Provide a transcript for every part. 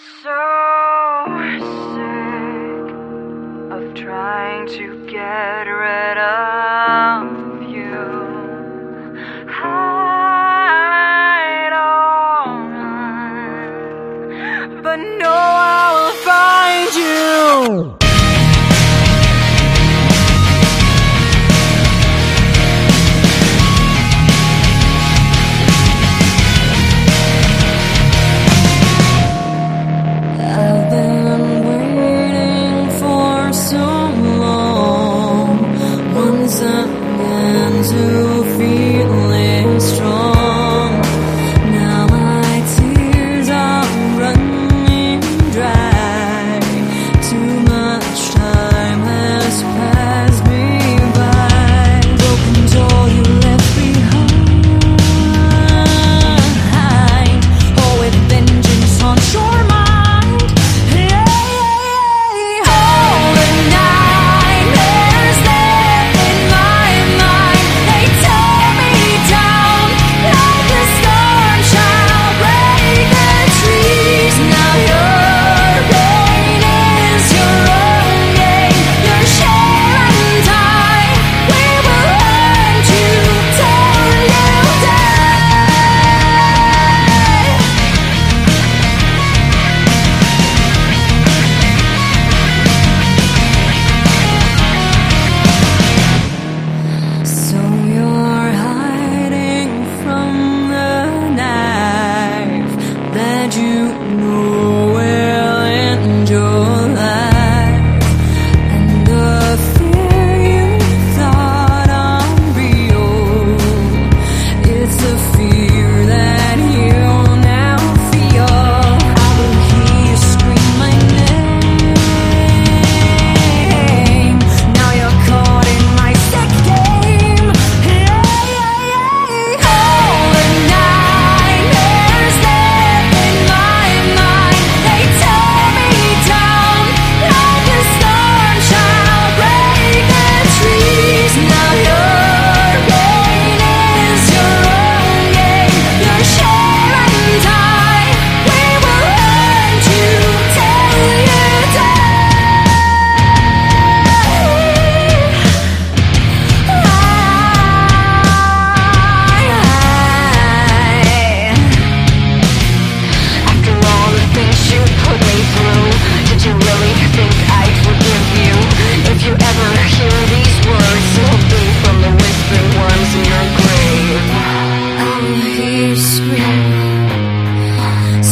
So sick of trying to get rid of you. I don't run, but no, I will find you. you know?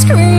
scream